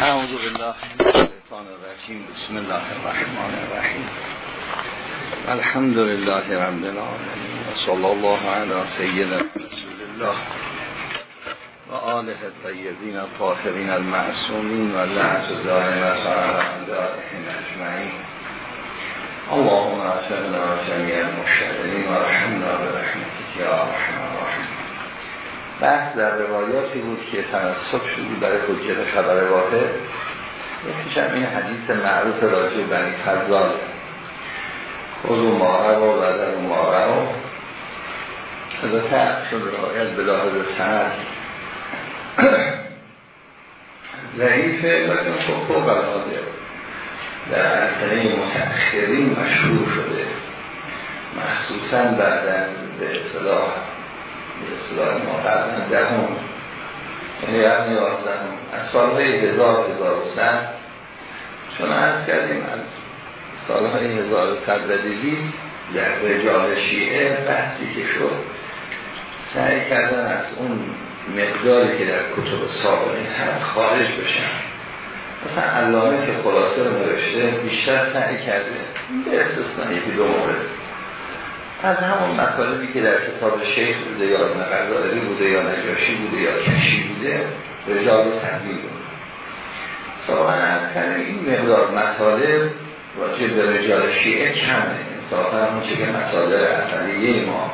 اعوذ بالله من الشیطان الرجیم. بسم الله الرحمن الرحیم. الحمد لله رب العالمین. و صلی الله علی سیدنا رسول الله و آله الطیبین الطاهرین المعصومین و لعنت دائمه علی اعدائهم اجمعین. اللهم اعتقنا جميع المشتغلین و رحمنا برحمتك یا رحمن بحث در روایاتی بود که تنصب شدی برای حجت خبر واقع یکیش هم این حدیث معروف راجع بنی فضال. خود و ماره و بدر ماره و البته شد روایت به لحاظ سند. ضعیفه لیکن خب خوب العاده در اصله متأخرین مشهور شده. مخصوصا بعد از به اصطلاح اصطلاح ما. قبلا دهم. یعنی قرن یازدهم. از سالهای هزار هزار و سن چون عرض کردیم از سالهای هزار صد و دویست در رجال شیعه بحثی که شد سعی کردن از اون مقداری که در کتب سابقی هست خارج بشن. مثلا علامه که خلاصه رو نوشته بیشتر سعی کرده. به استثنایی یکی دو مورد. از همون مطالبی که در کتاب شیخ بوده یا نقضاری بوده یا نجاشی بوده یا کشی بوده رجال تحمیل بوده سابقا از این مقدار مطالب راجع به رجال شیعه کمه. انصافا همون چه که اصلیه ما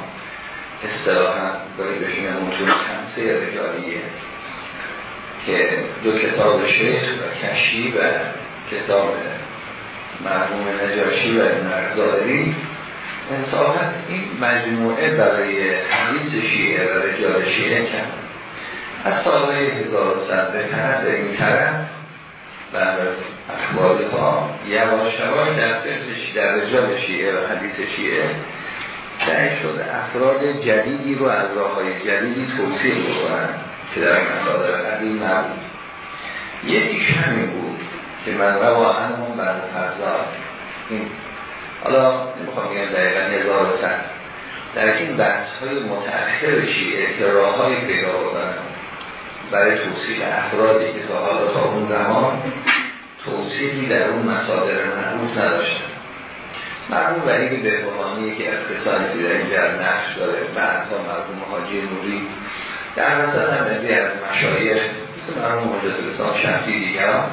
اصطلاحا باید بشین متون خمسه رجالیه که دو کتاب شیخ و کشی و کتاب مرحوم نجاشی و نقضاری انصافا این مجموعه برای حدیث شیعه و رجال شیعه کم از سالهای هزار سد به به این طرف از اخباری ها یواش یواش در در رجال شیعه و حدیث شیعه سعی شده افراد جدیدی رو از راه های جدیدی توصیح بکنن که در مسادر قدیم نبود. یکیش همین بود که من روا همون بر فرزاد این حالا نمی‌خوام بگم دقیقا هزار سن در این بحث های متأخر شیعه که راه های پیدا بودن برای توصیل افرادی که تا حالا تا اون زمان توصیلی در اون مسادر معروف نداشتن. مرموم وحید بهبهانی که از کسانی که در اینجا نقش داره بعدها مرموم حاجی نوری در مثلا هم از مشایخ مثل مرموم حجت الاسلام شمسی دیگران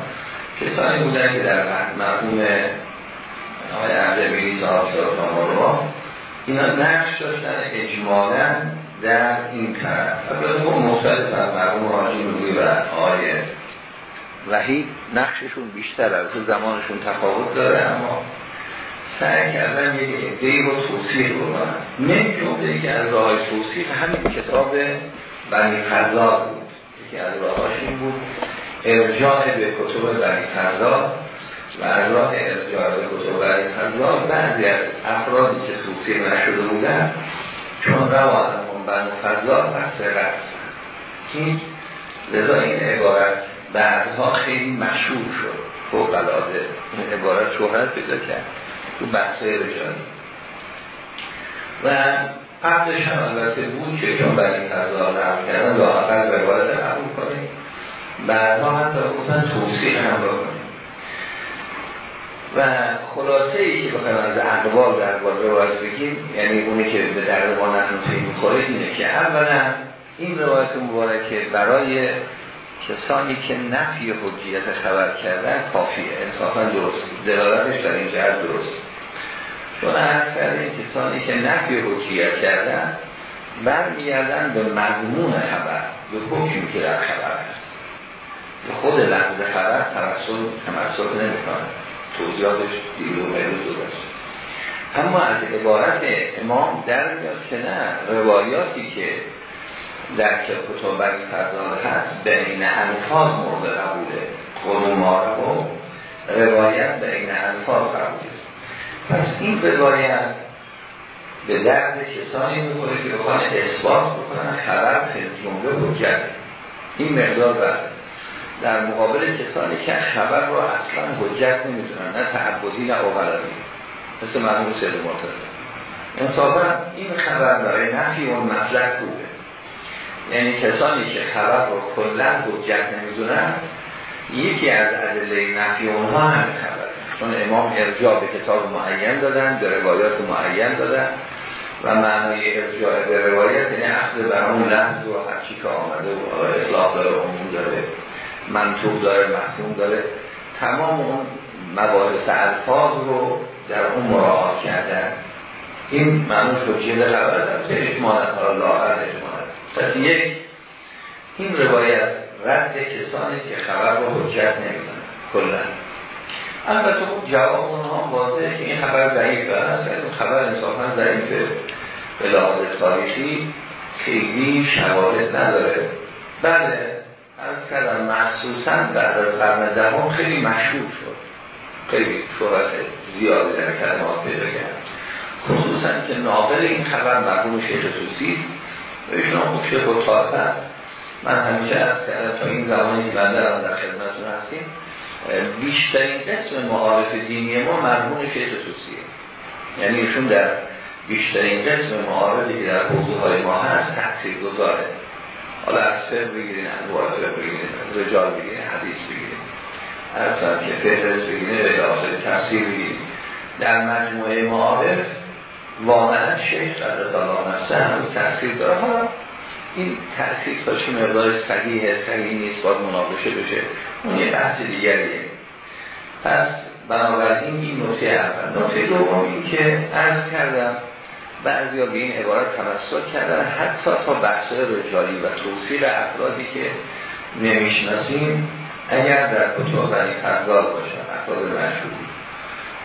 کسانی بودن که در مرموم آقای اردبیلی صاحب شرطان رو اینا نقش داشتن اجمالا در این طرف. البته خب مختلف هم مرحوم حاجی نوری و آقای وحید نقششون بیشتر از زمانشون تفاوت داره اما سعی کردن یک ادهی رو توصیح بکنن. من جمله که از راه توصیح همین کتاب بنی فضا بود. یکی از راهاش این بود ارجاع به کتب بنی فضا و راه ارجاع به کتب بنی فضا بعضی از افرادی که توصیح نشده بودن چون روان هم فضا بحث رفت. این لذا این عبارت بعدها خیلی مشهور شد. فوق العاده این عبارت شهرت پیدا کرد. تو بحثای رجالی و قبلش هم البته بود که چون برای فضا نرم کردن لاحقل روایت قبول کنیم. بعدها حتی گفتن توصیح هم بکنیم و خلاصه ای که بخوایم از اقوال در روایت بگیم یعنی اونی که به درد ما نتون می‌خوره اینه که اولا این روایت مبارکه برای کسانی که نفی حجیت خبر کردن کافیه. انصافا درست. دلالتش در این جهت درست. چون عرض کردیم کسانی که نفی حجیت کردن برمیگردن به مضمون خبر به حکمی که در خبر هست. به خود لحظه خبر تمثل تمثل نمی‌کنه. توضیحاتش مریض داشت اما از عبارت امام در میاد که نه روایاتی که در که کتب بری فرزان هست بین الفاظ مورد قبوله. قلو مارو روایت بین الفاظ قبوله. پس این روایت به درد کسانی می‌کنه که بخوان اثبات بکنن خبر جمله حجت این مقدار بر در مقابل کسانی که خبر رو اصلا حجت نمی‌تونن نه تعبدی نه اوغلبی مثل مرموم سید مرتضی. انصافا این خبر برای نفی اون مسلک بوده. یعنی کسانی که خبر رو کلا حجت نمی‌دونن یکی از ادله نفی اونها همین خبر چون امام ارجاع به کتاب معین دادن به روایات معین دادن و معنی ارجاع به روایت یعنی اخذ بر اون لحظ و هرچی که آمده و اطلاق داره عموم داره. منطوب داره مفهوم داره. تمام اون مباحث الفاظ رو در اون مراعات کردن. این معنی خبر دارم که اجمالت حالا لاغر اجمالت یک این روایت رد کسانی که خبر رو حجت نمیدن کلا. البته خب جواب اونها واضحه که این خبر ضعیف است این خبر انصافا ضعیفه به لحاظ تاریخی خیلی شواهد نداره. بله از کردم مخصوصا بعد از قرن دهم خیلی مشهور شد. خیلی شهرت زیادی در کلمات پیدا کرد. خصوصا که ناقل این خبر مرحوم شیخ توسی و ایشون خوب شیخ و من همیشه از کردم تا این زمانی که بنده در خدمتون هستیم بیشترین قسم معارف دینی ما مرحوم شیخ توسیه یعنی ایشون در بیشترین قسم معارفی که در حوضه های ما هست تحصیل گذاره حالا از بگیرین انواع بگیرین رجال بگیرین حدیث بگیرین. از که فهرست بگیرین به داخل تفسیر بگیرین. در مجموعه معارف واقعا شیخ قدس الله نفسه هم تحصیل داره. حالا این تأثیر تا چه مقدار صحیح صحیح نیست باید مناقشه بشه. اون یه بحث دیگریه. پس بنابراین این نکته اول. نکته دوم این که عرض کردم بعضی ها به این عبارت تمسک کردن حتی تا بحث رجالی و توصیل افرادی که نمی‌شناسیم اگر در کتب بنی فضال باشن افراد مشهوری.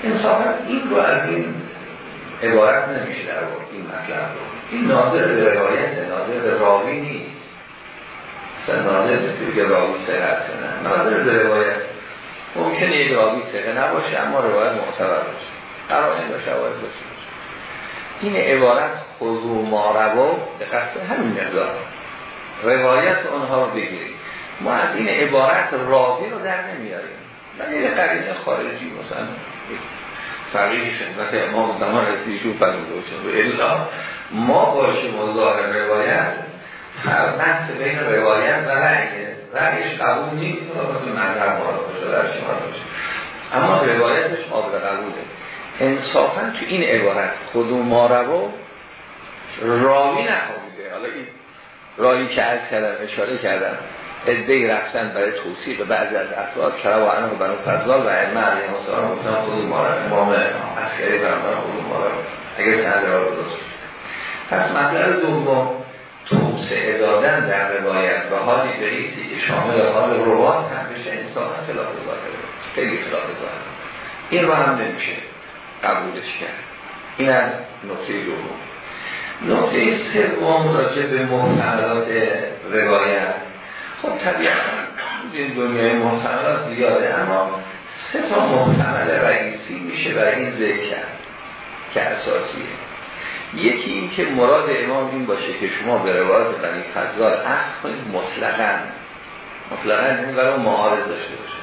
انصافا این رو از این عبارت نمیشه در این مطلب رو. این ناظر به روایت ناظر به راوی نیست. اصلا ناظر به راوی سرعت نه ناظر به روایت. ممکنه یک راوی سقه نباشه اما روایت معتبر باشه. باشه شواهد باشه. این عبارت خضوع ماربا به قصد همین مقدار. روایت آنها رو بگیریم. ما از این عبارت راوی رو در نمیاریم. من یه قرینه خارجی مثلا فقیه خدمت امام زمان رسیشون فرموده الا ما باشیم و ظاهر روایت بحث بین روایت و رأیه. رأیش قبول نیست مثل مذهب مارا باشه در شما باشه اما روایتش قابل قبوله. انصافا تو این عبارت خودو مارو راوی نخواهیده. حالا این راوی که از کردم اشاره کردم ادهی رفتن برای توصیق بعضی از افراد کرا و انه بنو فضلال و ائمه علیه السلام گفتن خود ما امام عسکری فرمان خود ما اگر سند را درست پس مطلب دوم توسعه دادن در روایت و حالی بریتی که شامل حال روات هم بشه انسان خلاف ظاهره. خیلی خلاف ظاهره. این رو هم نمیشه. قبولش کرد. این از نقطه دوم. نقطه سوم راجع به محتملات روایت. خب طبیعتا این دنیای محتملات زیاده اما سه تا محتمل رئیسی میشه برای این ذکر کرد که اساسیه. یکی این که مراد امام این باشه که شما به روایت بنی فضال اخذ کنید مطلقا. مطلقا این برای معارض داشته باشه.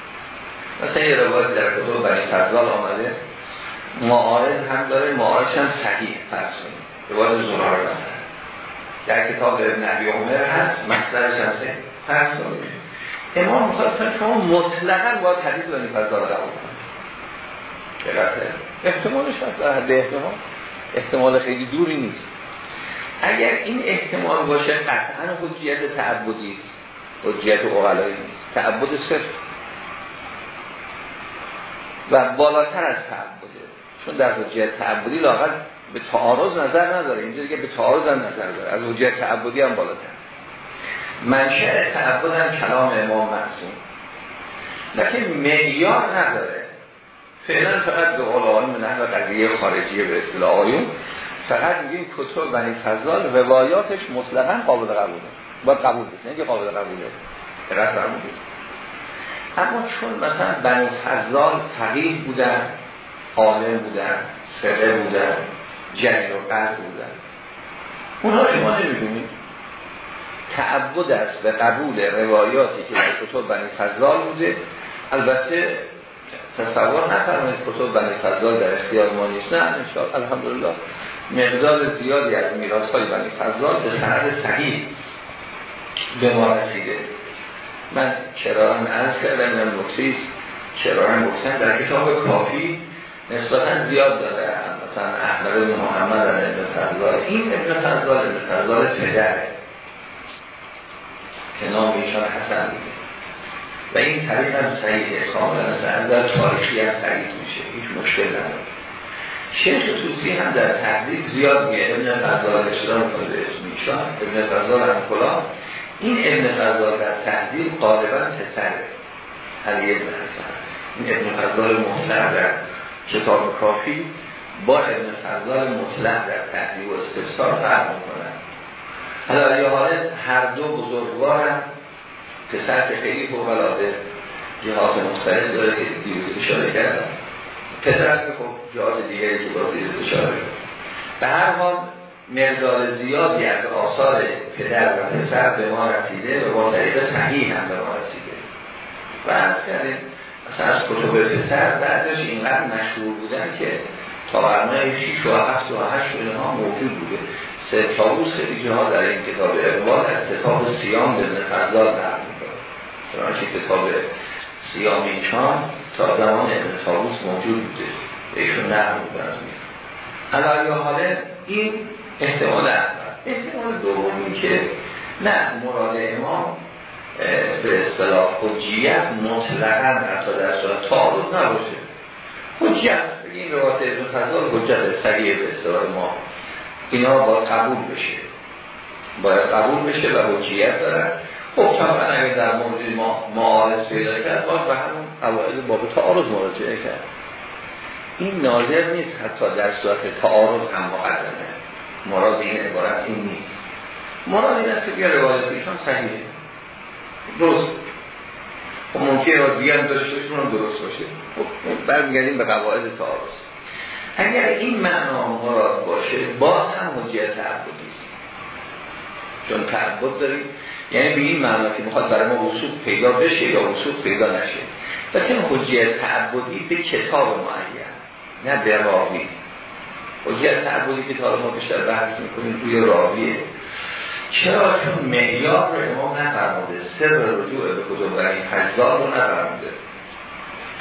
مثلا یه روایت در کتب بنی فضال آمده معارض هم داره معارض هم صحیح فرض کنید روایت زنار در کتاب نبی عمر هست مصدرش هم صحیح فرض کنید امام می‌خواد شما مطلقا باید حدیث بنی فضال قبول کنید احتمالش هست در حد احتمال. احتمال خیلی دوری نیست. اگر این احتمال باشه قطعا حجیت تعبدی است. حجیت اقلایی نیست. تعبد صرف و بالاتر از تعبده. چون در حجیت تعبدی لاغت به تعارض نظر نداره. اینجا دیگه به تعارض هم نظر داره. از حجیت تعبدی هم بالاتر. منشأ تعبد هم کلام امام معصوم لیکن معیار نداره. فعلا فقط به علمان نحو قضیه خارجی به اصطلاح فقط میگیم کتب بنی فضال روایاتش مطلقا قابل قبوله. باید قبول بسید نه که قابل قبوله. فقط قبول. اما چون مثلا بنی فضال فقیه بودن عالم بودن سره بودن جنین و قرد بودن. اونها شما نمی‌دونید تعبد است به قبول روایاتی که در کتب بنی فضال بوده. البته تصور نفرمایید کتب بنی فضال در اختیار ما نیست. نه انشاءالله الحمدلله. مقدار زیادی از میراث های بنی فضال به سند صحیح به ما رسیده. من کرارن عرض کردم من نکتیز کرارن گفتن در کتاب کافی نسبتا زیاد داره مثلا احمد محمد ابن فضال این ابن فضال ابن فضال پدره که نام ایشان حسن بوده. و این طریق هم صحیحه کاملا مثلا در تاریخی هم صحیح میشه. هیچ مشکل نداره. شیخ توسی هم در تحضیب زیاد میگه. ابن فضال اشترام کنه به اسم ایشان. ابن فضال هم این ابن فضال در تحضیب غالبا پسره. علی ابن حسن. این ابن فضال مطلق در کتاب کافی با ابن فضال مطلق در تحضیب و استفسار فرق می‌کنن حالا یه حالت هر دو بزرگوارن پسر که خیلی فوقلاده جهات مختلف داره که دیروز اشاره پسر که خب جهات دیگری که با دیروز اشاره به هر حال مقدار زیادی از آثار پدر و پسر به ما رسیده و با طریق صحیح هم به ما رسیده. و از کردیم مثلا از کتب پسر بعدش اینقدر مشهور بودن که تا قرنهای 6 و 7 و 8 و اینها موجود بوده. سه تاوز خیلی جاها در این کتاب اقبال از کتاب سیام به فضال نقل می‌کنه. چنانچه کتاب سیام اینچان تا زمان ابن موجود بوده. ایشون نقل می‌کنه. حالا یا حاله این احتمال احتمال دومی که نه مراد امام به اصطلاح حجیت مطلقا حتی در صورت تعارض نباشه. حجیت این روایت ابن فضال حجت سریع به اصطلاح ما. اینا با قبول بشه. باید قبول بشه و حجیت دارن خب طبعا اگر در مورد ما معارض پیدا کرد باید به همون قواعد باب تعارض مراجعه کرد. این ناظر نیست حتی در صورت تعارض هم مقدمه. مراد این عبارت این نیست. مراد این است که روایت ایشان صحیحه. درست. خب ممکن را دیگه هم داشته باشه درست باشه. خب برمیگردیم به قواعد تعارض. اگر این معنا مراد باشه باز هم حجیت تعبدی چون تعبد داریم. یعنی به این معنا که می‌خواد برای ما وصول پیدا بشه یا وصول پیدا نشه. لیکن حجیت تعبدی به کتاب معین نه به راوی. حجیت تعبدی که تا ما بیشتر بحث می‌کنیم روی راویه. چرا چون معیار رو امام نفرموده؟ سر رجوع به کتب برای حجزار رو نفرموده.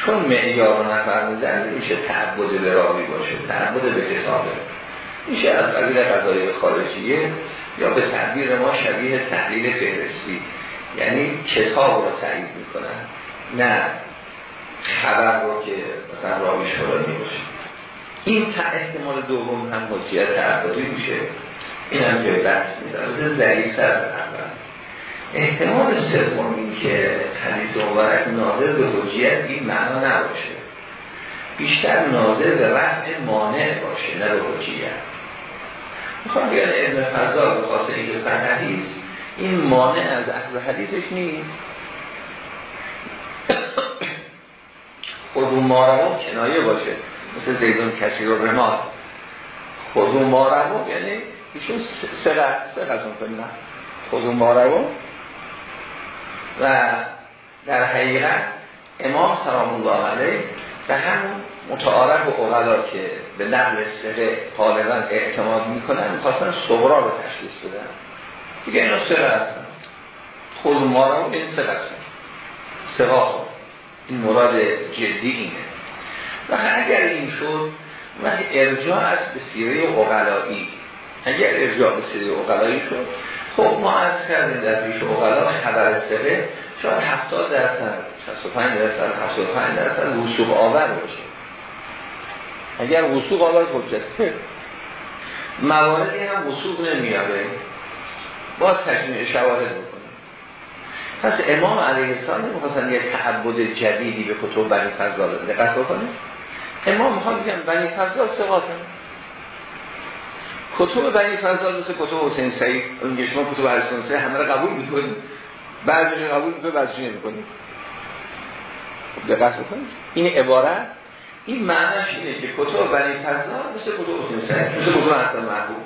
چون معیار رو نفرمودن میشه تعبد به راوی باشه تعبد به کتابه میشه از قبیل قضای خارجیه یا به تعبیر ما شبیه تحلیل فهرستی. یعنی کتاب رو تایید می‌کنن. نه خبر رو که مثلا راویش فرانی باشه این تا احتمال دوم هم حجیت تعبدی میشه. این هم که بحث میزن ضعیف از احتمال سوم این که حدیث مبارک ناظر به حجیت این معنا نباشه. بیشتر ناظر به رفع مانع باشه نه به حجیت. می‌خوام بیان ابن فضا به خاطر اینکه حدیث این مانع از اخذ حدیثش نیست. خودون مارمون کنایه باشه. مثل زیدون کسی رو رماد. خودون مارمون یعنی ایشون سقه سقه کنیم خودون مارمون و در حقیقت امام سلام الله علیه به همون متعارف و اغلا که به نقل سقه غالبا اعتماد می‌کنن می‌خواستن صغرا رو تشخیص بدن. دیگه اینا سقه هستن. خود ما رو این سقه هستن. سقه این مراد جدی اینه. و اگر این شد و ارجاع از به سیره اغلایی اگر ارجاع به سیره اغلایی شد خب ما از کردیم در پیش اقلا خبر سقه شاید 70 درصد 65 درصد 75 درصد وسوق آور باشه. اگر وسوق آور حجت مواردی هم وسوق نمیاره باز تجمیع شواهد بکنه پس امام علیه السلام نمی‌خواستن یه تعبد جدیدی به کتب بنی فضال دقت بکنه. امام می‌خواد بگم بنی فضال سقاطن کتب بنی فضال مثل کتب حسین سعید. اون شما کتب حسین سعید همه رو قبول می‌کنید بعضیش قبول می‌کنید بعضیش نمی‌کنید خب دقت بکنید. این عبارت این معنیش اینه که کتب بنی فضال مثل کتب حسین سعید. مثل کتب حسن محبوب.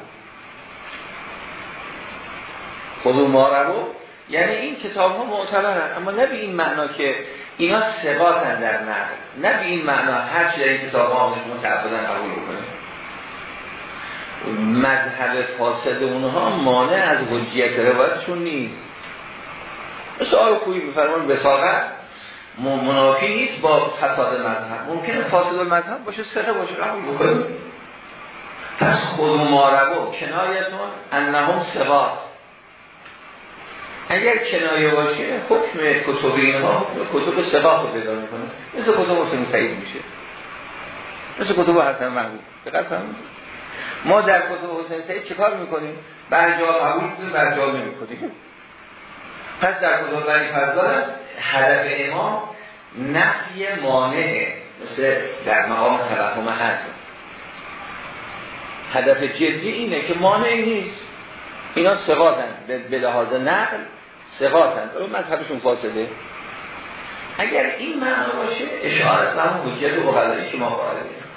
خود ما رو یعنی این کتاب ها معتبرن اما نه به این معنا که اینا ثقاتن در نقل نه به این معنا هر چی در این کتاب ها متعبدن قبول بکنید مذهب فاسد اونها مانع از حجیت روایتشون نیست. مثل آر خویی بفرمان وساقت منافی نیست با فساد مذهب. ممکنه فاسد مذهب باشه سقه باشه قبول پس خود ماربو کنایتون انهم سقات اگر کنایه باشه حکم کتب اینها کتب سقاط رو پیدا می‌کنه. مثل کتب حسین سعید میشه. مثل کتب حسن محبوب. دقت ما در کتب حسین سعید چیکار می‌کنیم؟ جا قبول می‌کنیم جا نمی‌کنیم. پس در کتب بنی فضال هدف امام نفی مانعه مثل در مقام توهم هست هدف جدی اینه که مانعی نیست. اینا سقاطن به لحاظ نقل سقاطن مذهبشون فاسده. اگر این معنا باشه اشارت به حجت و که ما قائلیم.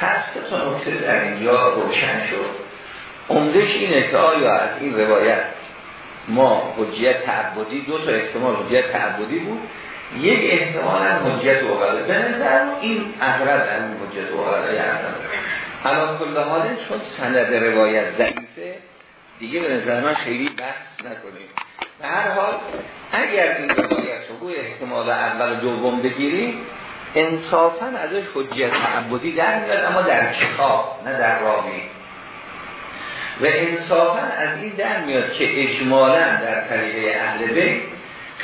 پس تا نکته در اینجا روشن شد. عمدش اینه که آیا از این روایت ما حجیت تعبدی دو تا احتمال حجیت تعبدی بود. یک احتمال هم حجیت اوغله به نظر این اغرب هم حجیت یعنی الان کل حاله چون سند روایت ضعیفه دیگه به نظر من خیلی بحث نکنیم. به هر حال اگر این روایت رو احتمال اول و دوم بگیریم انصافا ازش حجیت تعبدی در میاد اما در کتاب نه در راوی. و انصافا از این در میاد که اجمالا در طریقه اهل بیت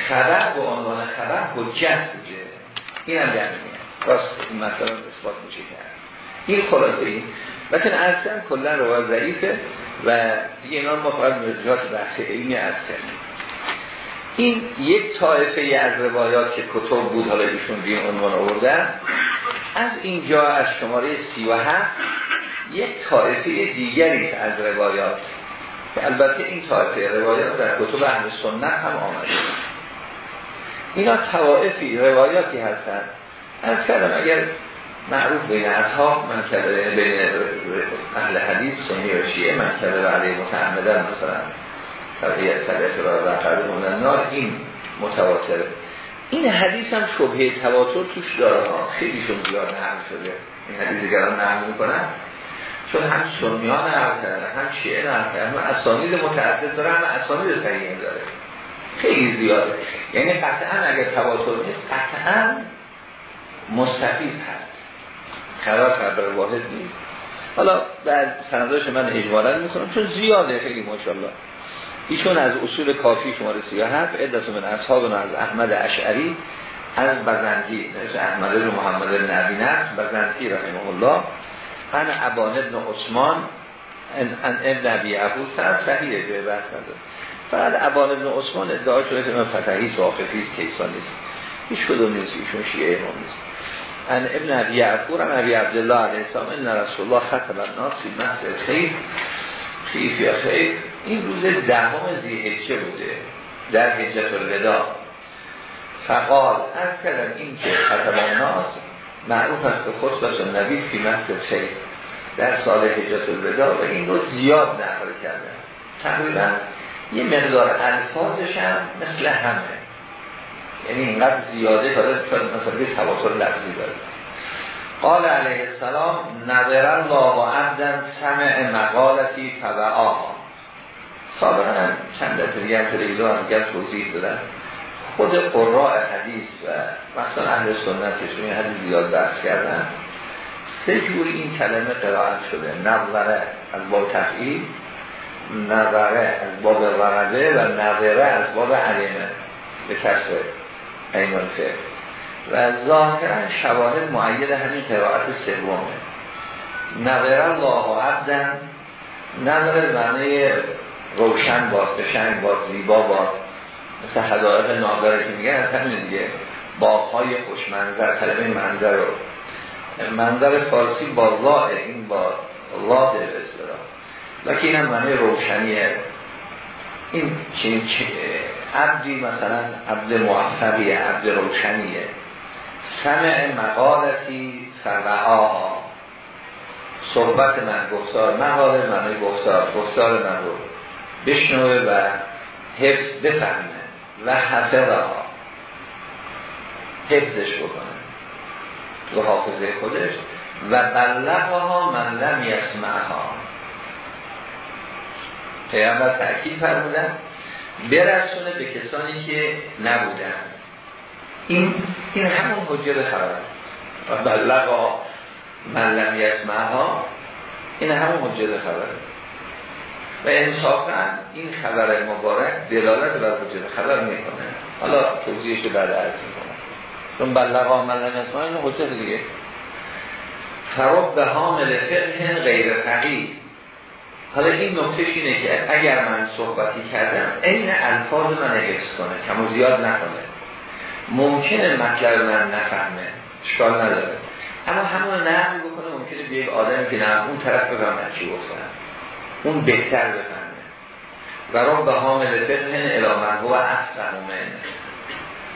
خبر به عنوان خبر حجت بوده. این هم در میاد. راست این مثلا اثبات میشه کرد این خلاصه این. مثلا اصلا کلا روایت ضعیفه و دیگه اینا ما فقط مرجعات بحث علمی از این یک طایفه از روایات که کتب بود حالا ایشون بین عنوان آوردن از اینجا از شماره سی و هفت یک طایفه دیگری از روایات. که البته این طایفه روایات در کتب اهل سنت هم آمده. اینا توائفی روایاتی هستن از کردم اگر معروف بین اصحاب من کرده بین اهل حدیث سنی و شیعه من و علیه متعمدن مثلا. طبعیت صدق را و نار این متواتره این حدیث هم شبهه تواتر توش داره ها. خیلی شون زیاد نرم شده. این حدیث دیگران نرم می‌کنن. چون هم سنی ها کردن هم شیعه نرم کردن هم اسانید متعدد داره هم اسانید صحیح داره. خیلی زیاده. یعنی قطعا اگر تواتر نیست قطعا مستفید هست. خبر خبر واحد نیست. حالا در سنداش من اجمالا می‌کنم چون زیاده خیلی ماشاءالله. ایشون از اصول کافی شماره 37 عدت من اصحابنا از احمد اشعری از بزنجی از احمد بن محمد بن عبی نصر بزنجی رحمه الله ان ابان ابن عثمان ان ابن عبی ابو سر صحیحه به بحث نداره. فقط ابان ابن عثمان ادعا شده که من فتحی صاففی کیسان نیست. هیچ کدوم نیست ایشون شیعه امام نیست. ان ابن عبی ابو ان عبی عبدالله علیه السلام ان رسول الله خطب الناس فی مسجد خیر خیف یا خیر. این روز دهم زیهجه بوده در هجت الودا فقال از کردن این که خطب الناس معروف است به خطبت نبی فی مسجد خیر در سال هجت الودا و این رو زیاد نقل کرده تقریبا یه مقدار الفاظش هم مثل همه. یعنی اینقدر زیاده شاید مثلا یه تواتر لفظی داره. قال علیه السلام نظر الله و عبدن سمع مقالتی فبعاها سابقا هم چند دفعه هم تریلو هم گفت توضیح دادن. خود قراء حدیث و مثلا اهل سنت که این حدیث زیاد بحث کردن. سه جوری این کلمه قرائت شده. نظره از باب تفعیل نظره از باب ورده و نظره از باب علمه به کسر ایمان و ظاهرا شواهد معید همین قرائت سومه. نظر الله عبدن نظر معنی روشن باز بشنگ باز زیبا باز. مثل حدائق ناظره که میگن از همین دیگه. باغهای خوش منظر کلمه منظر رو. منظر فارسی با لاه این با لاه به اصطلاح. این هم معنی روشنیه. این چین عبدی مثلا عبد موفقیه عبد روشنیه. سمع مقالتی فرعاها صحبت من گفتار مقاله معنی گفتار گفتار من رو. بشنوه و حفظ بفهمه و حفظها حفظش بکنه. تو حافظه خودش و بلغها من لم یسمعها. پیامبر تأکید فرمودن برسونه به کسانی که نبودن. این این همون حجه خبر بلغا من لم یسمعها این همون حجه خبره. و انصافا این خبر مبارک دلالت بر حجه خبر می‌کنه. حالا توضیحش بعد عرض می‌کنم. چون بلغا لم یسمعها این حجه دیگه. فراب به حامل فقه غیر فقیه. حالا این نکتهش اینه که اگر من صحبتی کردم این الفاظ من حفظ کنه کم و زیاد نکنه. ممکنه مطلب من نفهمه. اشکال نداره. اما همون نقل بکنه ممکنه به یک آدمی که نه اون طرف بفهمه چی گفتن اون بهتر بفهمه. و رو به حامل فقه الامن هو افهمه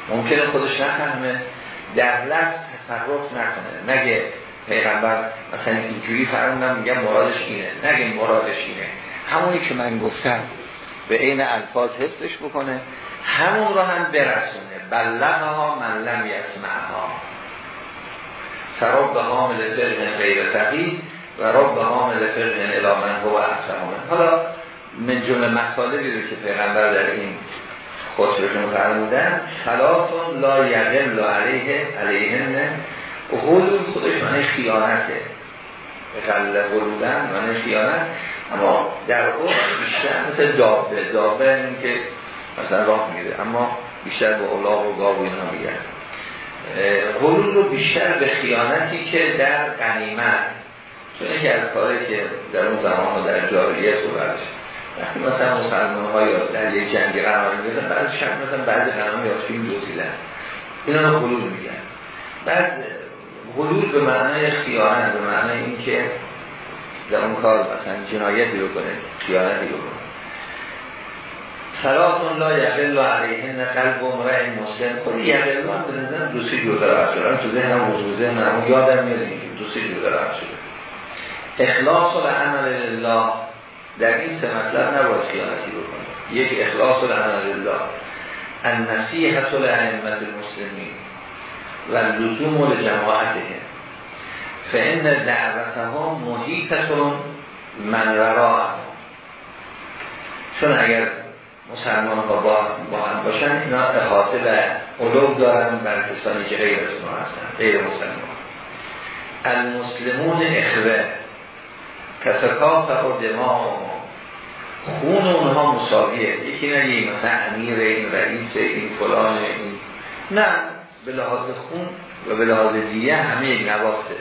ممکنه خودش نفهمه در لفظ تصرف نکنه. نگه پیغمبر مثلا اینجوری فرمودم میگم مرادش اینه. نگه مرادش اینه. همونی که من گفتم به عین الفاظ حفظش بکنه همون رو هم برسونه. بلغها من لم یسمعها. فراب به حامل فرق غیر فقیه و رب به حامل فرق الامن هو افهمه حالا من جمله مطالبی رو که پیغمبر در این خطبشون فرمودن خلافون لا یقل علیه علیهن حلول خودش معنی خیانته. غله غلودن معنی خیانت. اما در اون بیشتر مثل دابه دابه این که مثلا راه میره اما بیشتر به اولاغ و گاو و اینا میگن. رو بیشتر به خیانتی که در قنیمت چون یکی از کاری که در اون زمان و در جاریت و برش وقتی مثلا مسلمان ها یا در یک جنگی قرار میگن بعد شب مثلا بعضی قنام یا فیلم دوزیلن اینا رو حلول میگن بعد حلول به معنای خیانت به معنای اینکه در اون کار مثلا جنایتی رو کنه خیانتی رو کنه سلاتون لا یقل علیهن قلب امرأ مسلم. خود یقل هم به نظرم دو سی جور داره شده. تو ذهنم موضوع ذهنم یادم میاد اینکه دو سی جور داره شده. اخلاص و عمل الله در این سه مطلب نباید خیانتی بکنه. یک اخلاص و عمل الله النصیحت لعمت المسلمین و لزوم لجماعته فان دعوتها محیطتون من وراء. چون اگر مسلمان ها با, با هم باشن اینا احاطه و علوم دارن بر کسانی که غیر از ما هستن غیر مسلمان. المسلمون اخوه. کتکاف و دماغ خون اونها مساویه. یکی نگه مثلا امیر این رئیس این فلان این. نه به لحاظ خون و به لحاظ دیگه همه یک نواخته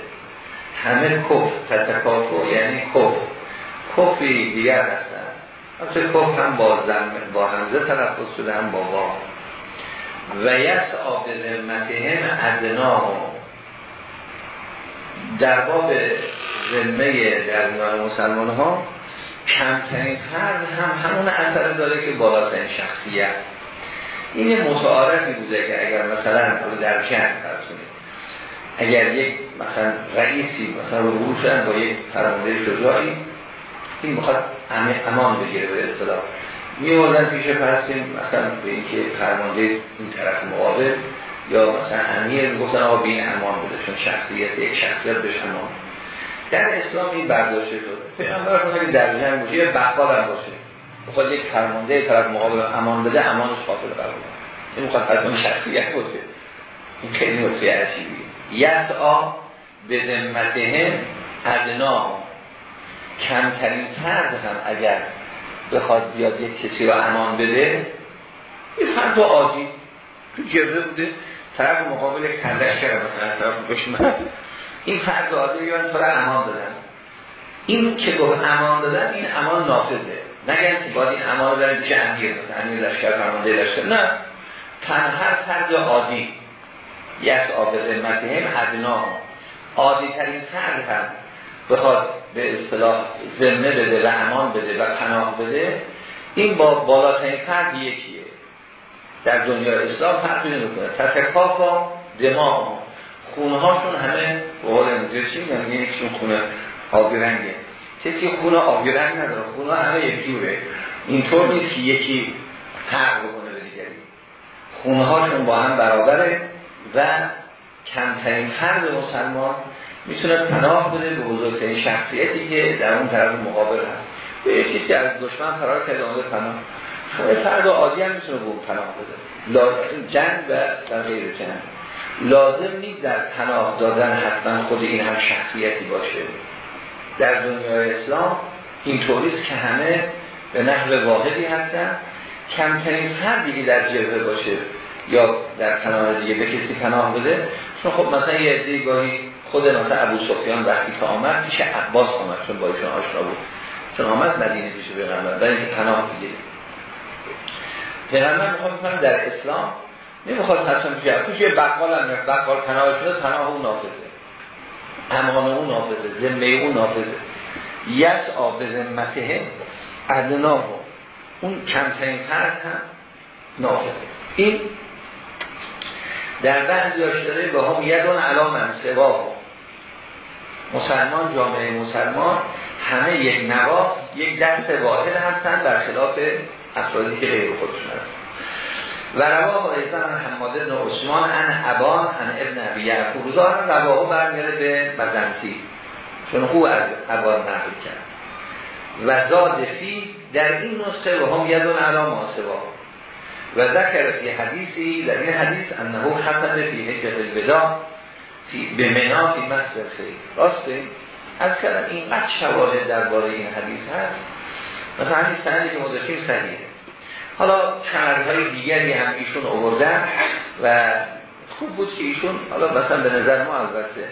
همه کف تتکافو یعنی کف. کفی دیگر هستن. همچه کف هم با, با همزه تلفظ شده هم با با و یس آب ذمتهم ادنا در باب ذمه در میان مسلمان ها کمترین فرد هم همون اثر داره که بالاترین شخصیت. این متعارفی بوده که اگر مثلا در جنگ فرض کنید. اگر یک مثلا رئیسی مثلا رو شدن با یک فرمانده شجاعی این می‌خواد امان بگیره به اصطلاح. میوردن پیش فرسیم مثلا به اینکه فرمانده این طرف مقابل یا مثلا امیر می‌گفتن آقا بین امان بوده چون شخصیت یک شخصیت بهش امان. در اسلام این برداشته شد. پیغمبر که در جنگ یه بقال هم باشه. بخواد یک فرمانده طرف مقابل امان بده امانش قابل قبول این می‌خواد از شخصیت باشه. این خیلی نکته عجیبی یسعا به ذمتهم ادنا کمترین فرد هم اگر بخواد بیاد یک کسی رو امان بده این فرد عادی. تو جبه بوده طرف مقابل یک تندش کرده مثلا طرف این فرد عادی بیان تو رو امان دادن. این که گفت امان دادن این امان نافذه. نگن که باید این امان دارن پیش امیر مثلا امیر لشکر فرمانده لشکر. نه. تنها فرد عادی. یک آب ذمتهم ادنا عادی ترین فرد هم بخواد به اصطلاح ذمه بده و امان بده و پناه بده این با بالاترین فرد یکیه. در دنیا اسلام فرقی نمی‌کنه. تتکافا دماغ خونهاشون همه به قول امروزی چی میگن؟ یکشون خونه آبی رنگه. کسی خونه آبی رنگ نداره. خونه همه یک جوره. اینطور نیست که یکی فرق بکنه به دیگری. خونه هاشون با هم برابره و کمترین فرد مسلمان می‌تونه پناه بده به بزرگترین شخصیتی که در اون طرف مقابل هست. به کسی از دشمن فرار کرده اون پناه. فرد عادی هم می‌تونه به اون پناه بده. جنگ و غیر جنگ. لازم نیست در پناه دادن حتما خود این هم شخصیتی باشه. در دنیای اسلام این طوریست که همه به نحو واحدی هستن کمترین فردی در جبهه باشه یا در پناه دیگه به کسی پناه بده چون خب مثلا یه عده گاهی خود مثلا ابو سفیان وقتی که آمد پیش عباس آمد چون با آشنا بود. چون آمد مدینه پیش پیغمبر برای اینکه پناه بگیره پیغمبر می‌خواد در اسلام نمی‌خواد حتما پیش توش یه بقال هم بقال پناه شده پناه اون نافذه. امان اون نافذه. ذمه اون نافذه. یس آب ذمته ادنا اون کمترین فرد هم نافذه. این در بعضی داره به هم یدون علام سوا مسلمان جامعه مسلمان همه یک نوا یک دست واحد هستن در خلاف افرادی که غیر خودشون هست و رواه ایزان حماد بن عثمان ان ابان ان ابن ابی یعقوب. ظاهر رواه برمیاره به بزنتی چون خوب از ابان نقل کرد. و زاد فی در این نسخه و هم یدون علام آسبا و ذکر فی حدیثی در این حدیث انه خطب فی حجت البدا به منا فی مصر خیلی راسته؟ از کردم اینقدر شواهد درباره این حدیث هست. مثلا همین سندی که مدرکیم صحیحه. حالا های دیگری هم ایشون آوردن و خوب بود که ایشون حالا مثلا به نظر ما البته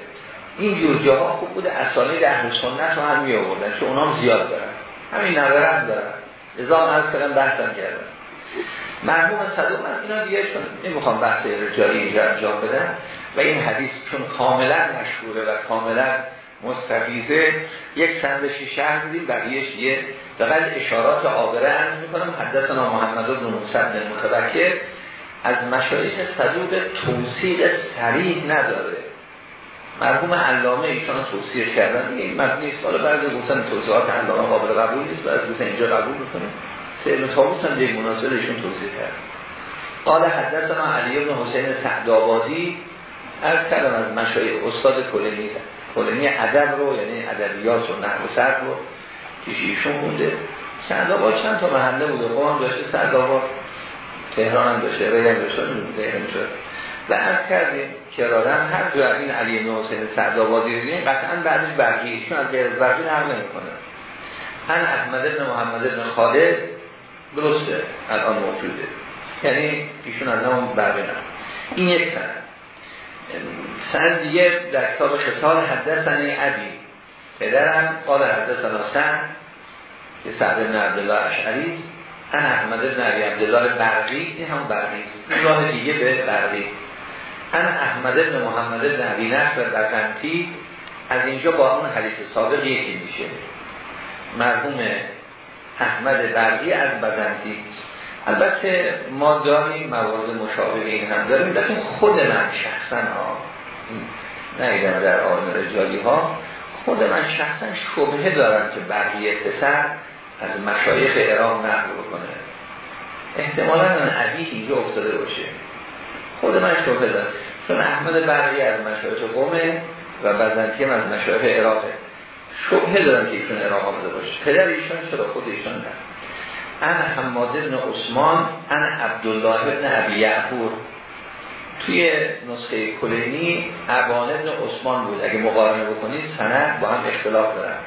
این جور جاها خوب بود اسامی اهل سنت رو هم می آوردن که اونام زیاد دارن. همین نظرم دارن. ازا از کردن بحثم کردن مرحوم صدوق من اینا دیگه نمی‌خوام بحث رجالی اینجا انجام بدم. و این حدیث چون کاملا مشهوره و کاملا مستفیزه یک سندشی شهر دیدیم بقیهش یه فقط اشارات آبره انج می‌کنم. حدثنا محمد بن بن متوکل از مشایخ صدوق توصیق سریح نداره. مرحوم علامه ایشان توصیح کردن. این مبنی است. حالا بعضی گفتن توصیحات علامه قابل قبول نیست. بعضی گفتن اینجا قبول می‌کنیم. سیل طاووس هم یک مناسبه ایشون توصیح کرد. قال حدثنا علی بن حسین سعدآبادی. از کلم از مشایخ استاد کلینی کلینی ادب رو یعنی ادبیات و نحو سرد رو پیش ایشون بوده سعدآباد چند تا محله بوده؟ قوم داشته سعدآباد تهران هم داشته ری هم داشته و از کردیم کرارن هر جا این علی بن حسین سعدآبادی رو دیدیم قطعا بعدش برقی ایشون از غیر برقی نقل نمی‌کنه. ان احمد بن محمد بن خالد درسته الان موجوده. یعنی ایشون از همون برقی این یک سند سند دیگه در کتاب خصال حدثنی عبی پدرم قال حدثنا سند که سعد بن عبدالله اشعری ان احمد بن عبی عبدالله برقی این هم برقی راه دیگه به برقی. ان احمد بن محمد بن عبی نصر در غنفی از اینجا با اون حدیث سابق یکی میشه. مرحوم احمد برقی از بزنتی البته ما داریم موارد مشابه این هم داریم لیکن خود من شخصا ها نیدم در آن رجالی ها خود من شخصا شبهه دارم که برقی پسر از مشایخ ایران نقل بکنه. احتمالا ان عبی اینجا افتاده باشه. خود من شبهه دارم. چون احمد برقی از مشایخ قومه و بزنتی هم از مشایخ عراقه. شبهه دارم که ایشون عراق آمده باشه. پدر ایشون چرا خود ایشون نه ان حماد ابن عثمان ان عبدالله ابن عبی یعفور توی نسخه کلینی عبان ابن عثمان بود. اگه مقارنه بکنید سند با هم اختلاف دارن.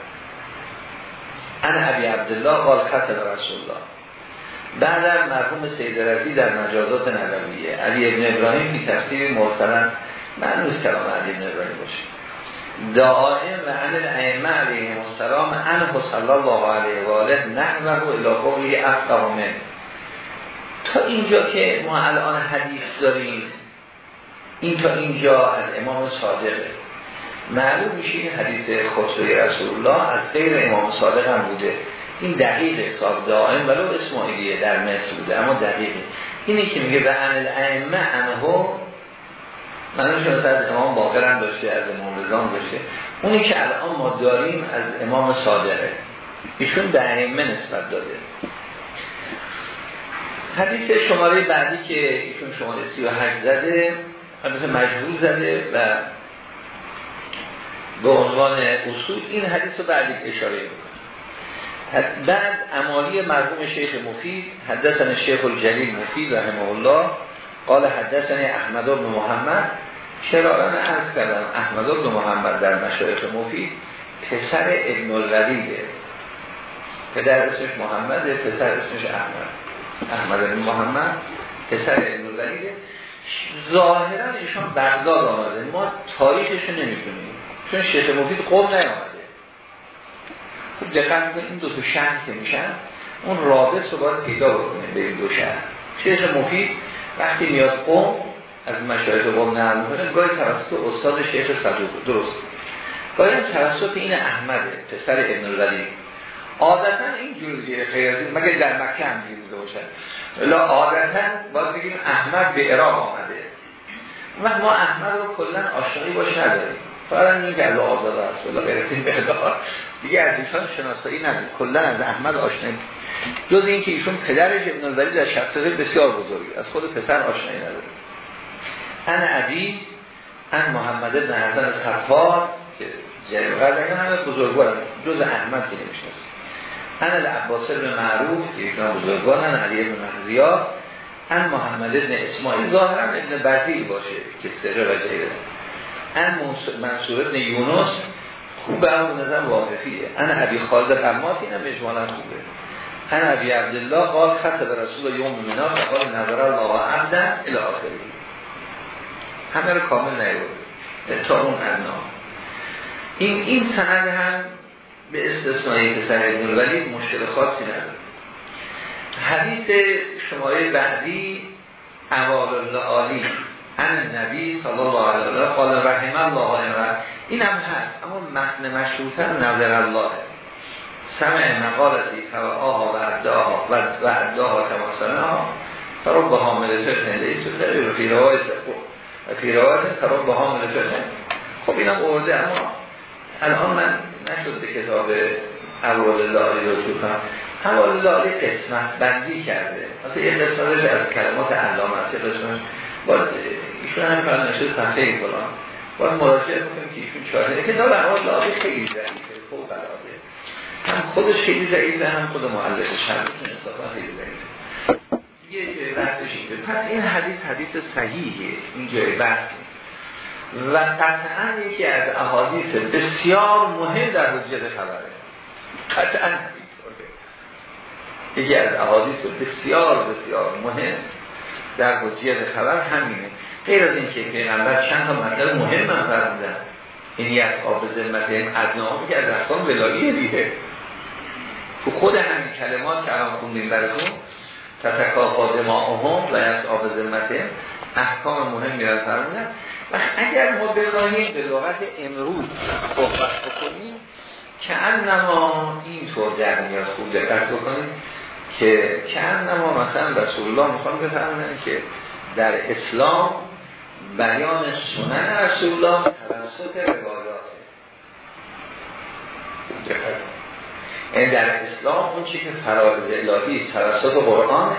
ان عبی عبدالله قال خط رسول الله. بعد مرحوم سید رضی در مجازات نبویه. علی ابن ابراهیم فی تفسیر مرسلن. معنوز کلام علی ابن ابراهیم باشه. دائم و عن الائمه علیهم السلام عنه صلی الله علیه و آله نحوه الی قولی افقه تا اینجا که ما الان حدیث داریم این تا اینجا از امام صادقه. معلوم میشه این حدیث خطبه رسول الله از غیر امام صادق هم بوده. این دقیق حساب دائم ولو اسماعیلیه در مصر بوده اما دقیقه اینی که میگه به عن الائمه عنه من شما از امام باقر هم داشته از امام رضا داشته اونی که الان ما داریم از امام صادقه. ایشون به ائمه نسبت داده. حدیث شماره بعدی که ایشون شماره 38 زده حدیث مجبور زده و به عنوان اصول این حدیث رو بعدی اشاره می‌کنه. بعد امالی مرحوم شیخ مفید حدثنا شیخ الجلیل مفید رحمه الله قال حدثنا احمد بن محمد. چرا من عرض کردم احمد بن محمد در مشایخ مفید پسر ابن الولیده پدر اسمش محمده پسر اسمش احمد. احمد بن محمد پسر ابن الولیده ظاهرا ایشان بغداد آمده. ما تاریخش نمی‌دونیم. چون شیخ مفید قوم نیامده. خوب دقت این دو تا شهر که میشن اون رابط رو باید پیدا بکنیم به این دو شهر. شیخ مفید وقتی میاد قوم از مشاهد قوم نرم می‌کنه گاهی توسط استاد شیخ صدوق درست. گاهی توسط این احمده پسر ابن الولید. عادتا این جور خیلی مگه در مکه هم بوده باشن ولی عادتا باید بگیم احمد به عراق آمده. و ما احمد رو کلا آشنایی باش نداریم. فقط این که از آزاد است. ولی غیرتین دیگه از ایشان شناسایی نداریم. کلا از احمد آشنایی. جز اینکه ایشون پدرش ابن الولید در شخصیت بسیار بزرگی از خود پسر آشنایی نداره. ان عبی ان محمد بن حسن صفار که جریقه دیگه همه بزرگوار جز احمد که نمیشنست ان العباس بن معروف که ایشون بزرگوار ان علی بن محضیار ان محمد بن اسماعیل. ظاهرا ابن بزیل باشه که سره و جیره ان منصور ابن یونس خوبه هم نظر واقفیه ان عبی خالد قمات این هم اجمالا خوبه. ان عبی عبدالله قال خط به رسول یوم منا قال نظر الله عبدا الى آخری همه رو کامل نیورده تا اون انا این این سند هم به استثنایی پسر ابن الولید مشکل خاصی نداره. حدیث شماره بعدی الله عالی ان نبی صلی الله علیه و قال رحم الله این هم هست اما متن مشروطه نظر الله. سمع مقالتی فوعاها و ادعاها و ادعاها کماسنها فرب حامل فقه لیسو تقریب فی روایت فی روایت فرب حامل فقه خب اینم ارده اما الان من نشد کتاب اول الله رو کنم. اول الله قسمت بندی کرده. مثلا یه قسمتش از کلمات علامه است. یه قسمتش باید ایشون هم فرد نشد صفحه فلان. باید مراجعه بکنیم که ایشون چاره کتاب اول الله خیلی ضعیفه. فوق العاده هم خودش خیلی ضعیفه هم خود مؤلفش هم خیلی ضعیفه یه بحثش اینجا پس این حدیث حدیث صحیحه این جای بحث. و قطعا یکی از احادیث بسیار مهم در حجت خبره. قطعا. یکی از احادیث بسیار بسیار مهم در حجیت خبر همینه. غیر از این که پیغمبر چند تا مطلب مهم هم فرمودن. این از آب ذمت ادنا که از احکام ولاییه دیگه. تو خود همین کلمات که الان خوندیم براتون تتکافا دماؤهم و از آب ذمت احکام مهم میرن فرمودن و اگر ما بخواهیم به لغت امروز صحبت بکنیم که انما اینطور در میاد خوب دقت بکنیم که که انما مثلا رسول الله می‌خوان بفرمونن که در اسلام بیان سنن رسول الله توسط روایات یعنی در اسلام اون چی که فرائض الهی توسط قرآنه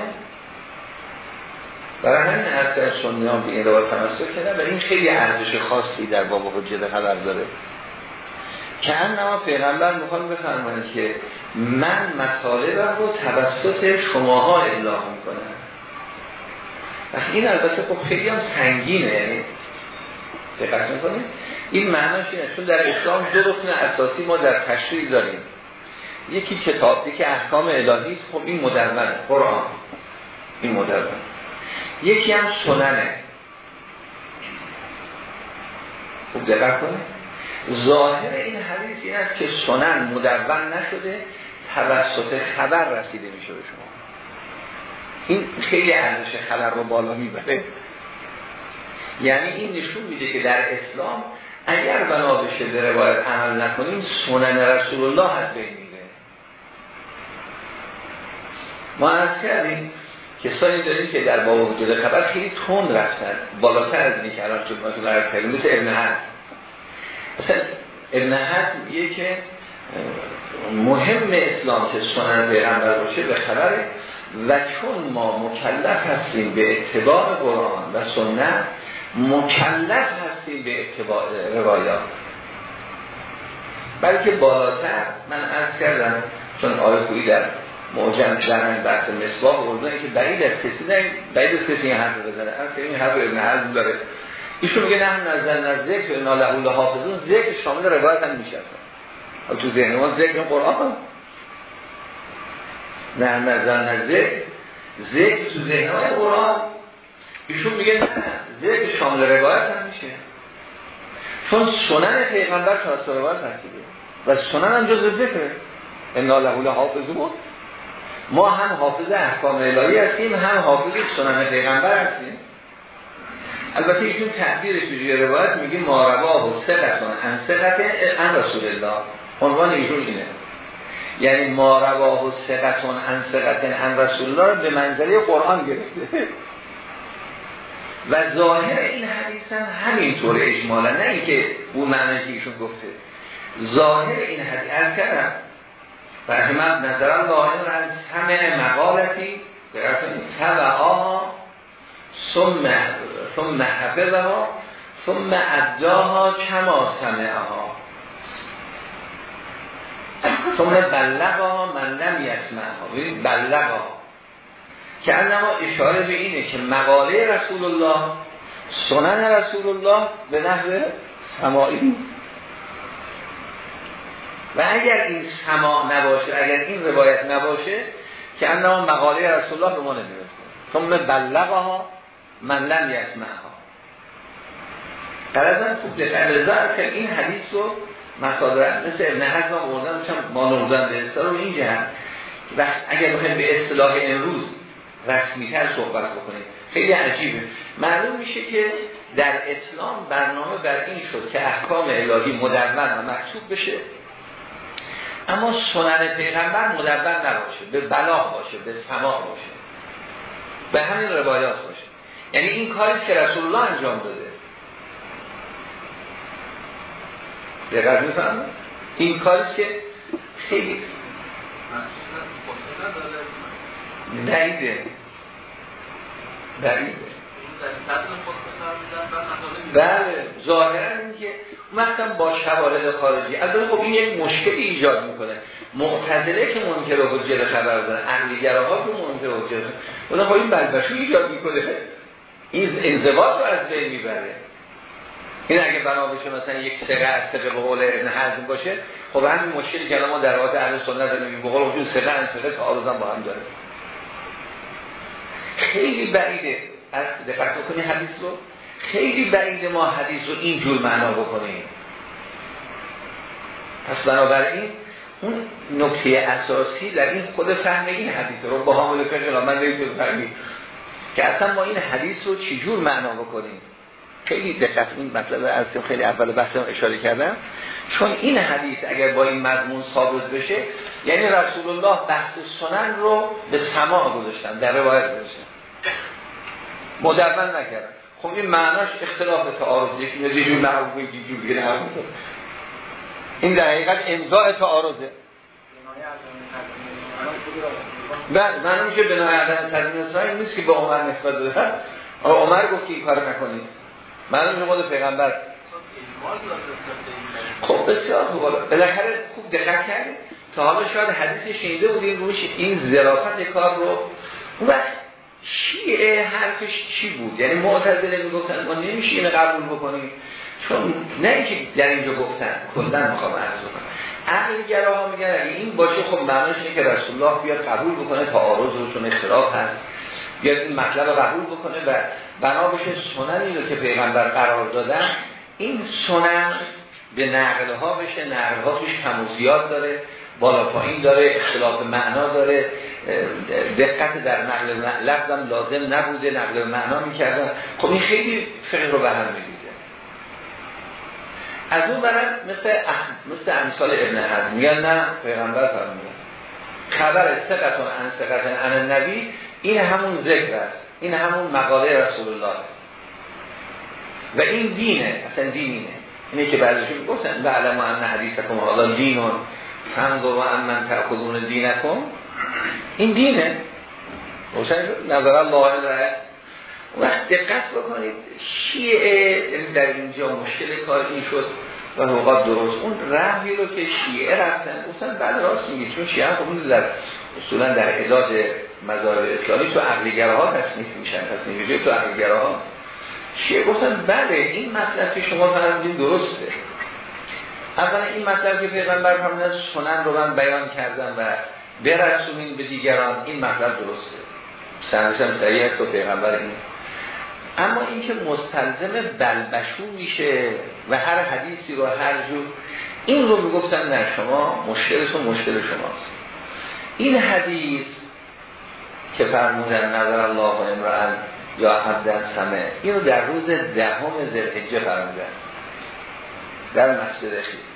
برای همین از در سنیان به این روایت تمسک کردن و این خیلی ارزش خاصی در باب حجت خبر داره. که انما پیغمبر می‌خوان بفرمایند که من مطالب رو توسط شماها اعلام می‌کنم. و این البته خب خیلی هم سنگینه یعنی دقت می‌کنیم این معناش اینه چون در اسلام دو رکن اساسی ما در تشریع داریم. یکی کتاب که احکام الهی خب این مدون قرآن. این مدون. یکی هم سننه. خوب دقت کنه ظاهر این حدیث این است که سنن مدون نشده توسط خبر رسیده میشه به شما. این خیلی ارزش خبر رو بالا می‌بره. یعنی این نشون میده که در اسلام اگر بنا بشه به روایت عمل نکنیم سنن رسول الله از بین میره ما از کردیم کسانی داریم که در باب وجود خبر خیلی تند رفتن. بالاتر از اینی که الان خدمتتون عرض کردیم. مثل ابن حد مثلا ابن حد میگه که مهم اسلام که سنن پیغمبر باشه به خبره و چون ما مکلف هستیم به اتباع قرآن و سنت مکلف هستیم به اتباع روایات. بلکه بالاتر من از کردم چون آقای خویی در معجم زنن بحث مصباح اردن که بعید از کسی نه بعید از کسی این حرف بزنه. اصلا این حرف ابن حزم داره. ایشون میگه نه نظر نزد ذکر نالهول حافظون ذکر شامل روایت هم میشه اصلا. تو ذهن ما ذکر قرآن نه نظر نزد ذکر. تو ذهن قرآن. ایشون میگه نه ذکر شامل روایت هم میشه. چون سنن پیغمبر تا روایت و سنن هم جز ذکره. انا له حافظون. ما هم حافظ احکام الهی هستیم هم حافظ سنن پیغمبر هستیم. البته ایشون تعبیرش به روایت میگه ما و سقتون ان سقت ان رسول الله. عنوان ایشون اینه. یعنی ما و سقتون ان سقت ان رسول الله به منزله قرآن گرفته. و ظاهر این حدیث هم همینطور اجمالا نه اینکه اون معنی که ایشون گفته. ظاهر این حدیث کردم و نظر الله از همه مقالتی تبعا ثم ثم حفظها ثم اداها کما سمعها. ثم بلغها من لم یسمعها. ببین بلغها. که انما اشاره به اینه که مقاله رسول الله سنن رسول الله به نحو سماعی و اگر این سما نباشه اگر این روایت نباشه که انما مقاله رسول الله به ما نمی‌رسه ثم بلغها من لم یسمعها. قرازن خوب دقیق که این حدیث رو مصادر مثل ابن حزم آوردن چون ما نوردن به اصطلاح این جهت و اگر بخوایم به اصطلاح امروز رسمیتر صحبت بکنیم خیلی عجیبه. معلوم میشه که در اسلام برنامه بر این شد که احکام الهی مدون و مکتوب بشه. اما سنن پیغمبر مدون نباشه به بلاغ باشه به سماع باشه. به همین روایات باشه. یعنی این کاری که رسول الله انجام داده. دقیق میفهم این کاری که خیلی دعیده دعیده بله ظاهرا این مثلا با شوارد خارجی. البته خب این یک مشکلی ایجاد می‌کنه. معتزله که منکر حجت خبر دارن اهلیگراها که منکر حجت خب این بلبشو ایجاد می‌کنه. این انضباط رو از بین می‌بره. این اگه بنا بشه مثلا یک سقه از سقه به قول ابن حزم باشه خب همین مشکلی که ما در واقع اهل سنت داریم به قول وجود سقه از سقه تعارض با هم داره. خیلی بعیده. از دقت کنی حدیث رو. خیلی بعیده ما حدیث رو اینجور معنا بکنیم. پس بنابراین اون نکته اساسی در این خود فهم این حدیث رو با هم من نمی‌تونم که اصلا ما این حدیث رو چجور معنا بکنیم؟ خیلی دقت این مطلب از خیلی اول بحثم اشاره کردم. چون این حدیث اگر با این مضمون ثابت بشه یعنی رسول الله بحث سنن رو به سماع گذاشتن در روایت گذاشتن. مدون نکردن. خب این معناش اختلاف تعارض یکی یه جور نحو یه جور این در حقیقت امضاء تعارضه. من میشه به نوع عدم تضمین اسرائیل نیست که به عمر نسبت دادن عمر گفت که این کار نکنید. من میشه خود پیغمبر. خب بسیار خوب. بالاخره خوب دقت کردید تا حالا شاید حدیث شنیده بودین روش این ظرافت کار رو. شیعه حرفش چی بود؟ یعنی معتزله می‌گفتن ما نمیشه اینو قبول بکنیم. چون نه اینکه در اینجا گفتن کلا می‌خوام عرض کنم عقل گراها میگن این باشه خب معنیش اینه که رسول الله بیاد قبول بکنه تعارض روشون اختلاف هست. بیاد این مطلب قبول بکنه و بنا بشه سنن رو که پیغمبر قرار دادن. این سنن به نقل ها بشه نقل ها توش داره بالا پایین داره اختلاف معنا داره. دقت در نقل لفظم لازم نبوده نقل معنا می‌کردن خب این خیلی فقه رو به هم از اون برم مثل مثل امثال ابن حزم میگن نه پیغمبر فرمودن. خبر سقتون ان سقتون ان نبی این همون ذکر است. این همون مقاله رسول الله. و این دینه اصلا دین اینه که بعدشون گفتن و علم ان حدیثکم حالا دینون فنظر و امن تأخذون دینکم این دینه. روشن نظر الله علیه. وقت دقت بکنید. شیعه یعنی در اینجا مشکل کار این شد و حقوقات درست. اون رحمی رو که شیعه رفتن گفتن بله راست میگی چون شیعه خب در اصولا در اعداد مزارع اسلامی تو ها تصنیف میشن تصنیف میشه تو ها شیعه گفتن بله این مطلب که شما فرمودین درسته. اولا این مطلب که پیغمبر فرمودن سنن رو من بیان کردم و برسونین به دیگران این مطلب درسته. سندش هم صحیح است و پیغمبر این. اما اینکه مستلزم بلبشو میشه و هر حدیثی رو هر جور این رو می‌گفتن نه شما مشکلتون مشکل شماست. این حدیث که فرمودن نظر الله و امران یا عبدن سمه اینو در روز دهم زلحجه فرمودن. در مسجد خیلی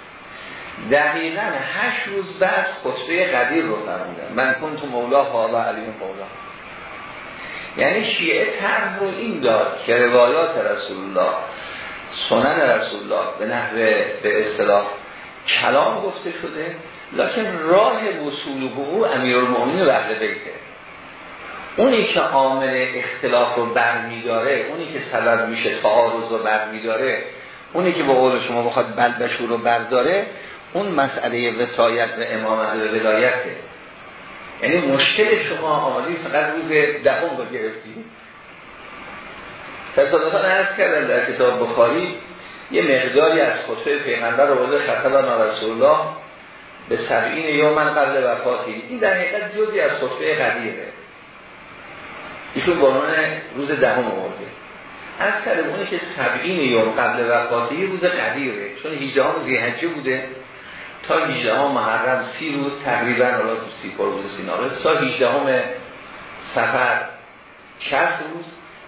دقیقا هشت روز بعد خطبه قدیر رو فرمودن. من کنتو مولا حالا علی مولا. یعنی شیعه طرح رو این داد که روایات رسول الله سنن رسول الله به نحو به اصطلاح کلام گفته شده لکن راه وصول به او امیر المؤمنین و اهل بیته. اونی که عامل اختلاف رو برمیداره اونی که سبب میشه تعارض رو برمیداره اونی که با قول شما بخواد بلبشور رو برداره اون مسئله وسایت و امام اهل ولایته یعنی مشکل شما آمدی فقط روز دهم رو گرفتید تصادفا عرض کردن در کتاب بخاری یه مقداری از خطبه پیغمبر رو بوده خطب رسول الله به سبعین یومن قبل وفاتی. این در حقیقت جزی از خطبه قدیره ایشون با روز دهم آورده. از اونی که سبعین یوم قبل وفاتی روز قدیره چون 18 زیهجه بوده. تا 18 محرم سی روز تقریبا حالا تو سی روز سیناره تا 18 سفر 60 روز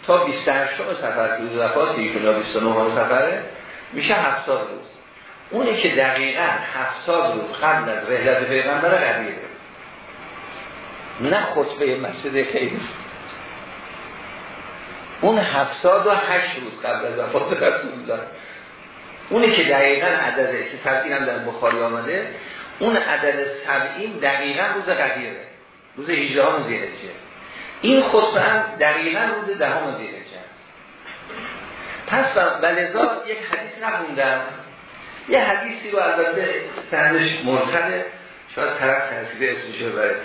تا 28 سفر روز وفات ایشون یا 29 سفره میشه 70 روز. اونی که دقیقا 70 روز قبل از رحلت پیغمبر قدیره نه خطبه مسجد خیلی. اون 78 روز قبل از وفات رسول الله. اونی که دقیقا عدده که سبعین هم در بخاری آمده اون عدد سبعین دقیقا روز قدیره روز 18 هم زیرجه این خطبه هم دقیقا روز ده هم زیرجه پس بلزا یک حدیث نبوندم یه حدیثی رو البته سندش مرسله. شاید طرف تحصیل اسمش ببره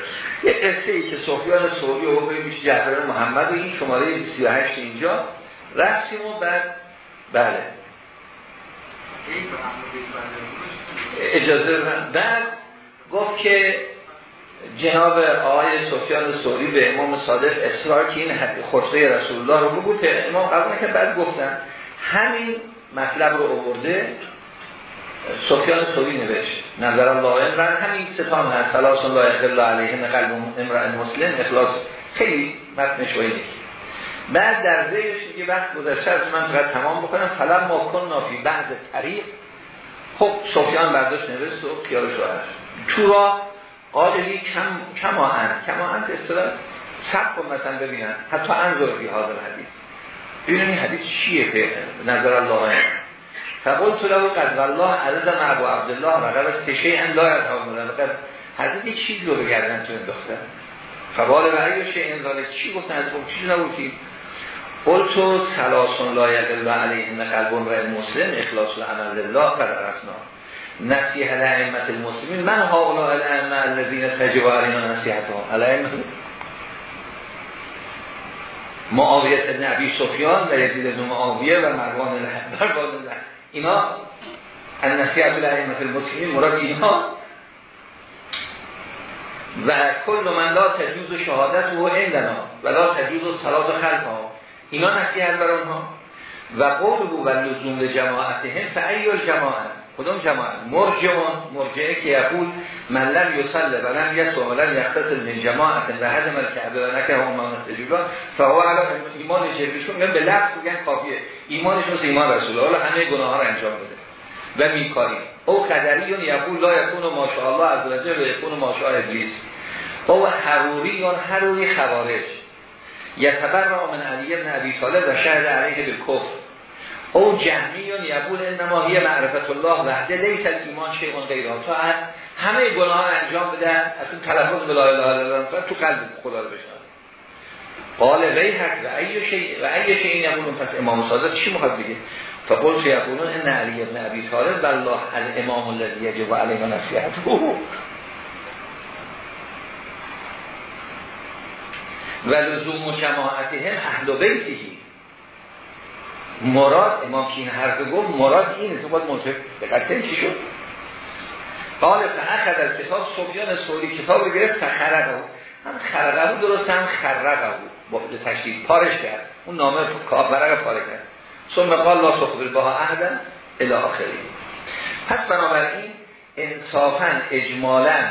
یه قصه ای که سفیان سوری و میشه جعفر محمد و این شماره 38 اینجا. رفتیم و بعد بله. اجازه بعد گفت که جناب آقای سفیان سوری به امام صادق اصرار که این خطبه رسول الله رو بگو که امام قبول که بعد گفتن همین مطلب رو آورده سفیان سوری نوشت. نظر الله امران همین ستان هست. سلاس الله اقل علیه قلب امران مسلم اخلاص خیلی متنش ویدی بعد در زیرش میگه وقت گذشته از من فقط تمام بکنم. فلم ما کن نافی بعض طریق. خب سفیان برداشت نوشت و خیالش راحت تو را قاللی کم اند کما اند اصطلاح سب کن مثلا ببینن. حتی انظر بی حاضر حدیث ببینن این حدیث چیه به نظر الله فقل تو له قد والله عزیز ابو عبدالله و قبل تشه ان لا یتحمل قد حضرت یک چیز رو بگردن تو انداختن فقال برای شیء ان چی گفتن از اون؟ چیز نبودیم قلتو سلاسون لا یدل علیهن قلب و مسلم اخلاص العمل لله قد عرفنا نصیح لعیمت المسلمین من ها اولا الائمه الذین تجب علینا نصیحتهم. الائمه معاویت ابن عبی سفیان و یزید ابن معاویه و مروان مروان اینا النصیحت لعیمت المسلمین مراد اینها و کل من لا تجوز شهادت و عندنا و لا تجوز صلات خلق ها اینا نصیحت بر آنها و قول و لزوم جماعتهم فعیل جماعت کدام جماعت؟ مرجعون. مرجعه که یقول من لم یصل و لم یسو و لم یختصل من جماعت و هدم الکعبه و نکه هم من استجوبا فهو علا ایمان میگن به لفظ بگن کافیه. ایمانش مثل ایمان رسول الله. همه گناه ها رو انجام بده. و میکاری. او قدریون یقول لا یکون و ماشاءالله از وجه و یکون و ماشاء ابلیس. او حروریون حروری خوارج. یتبر من علی ابن عبی طالب و شهد علیه بالکفر. او جهمیون یقول انما هی معرفت الله وحده لیس ایمان شیء غیره. تو همه گناه انجام بدن اصلا تلفظ به لا اله الا الله تو قلب خدا رو بشناس قال ویحک و ای شیء و ای شیء یقولون پس امام صادق چی می‌خواد بگه؟ فقلت یقولون ان علی ابن ابی طالب والله الامام الذي يجب عليه نصیحته. و لزوم جماعتهم اهل بیتی مراد امام که این حرف گفت مراد اینه تو باید منطق دقیقه چی شد. قال فاخذ از کتاب سفیان سوری کتاب گرفت فخرقه. هم خرقه بود درست هم خرقه بود. با تشکیل پارش کرد. اون نامه کافرق پاره کرد. ثم قال لا سخبر باها احدا الى آخری. پس بنابراین انصافا اجمالا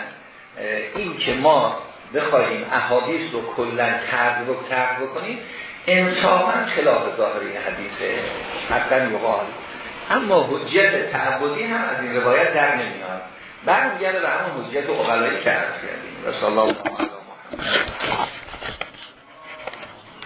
این که ما بخواهیم احادیث رو کلا ترد رو ترد بکنیم انصافا خلاف ظاهر این حدیثه حتی یقال اما حجت تعبدی هم از این روایت در نمیاد. برمیگرده به همون حجت اقلایی که عرض کردیم. رسول الله محمد.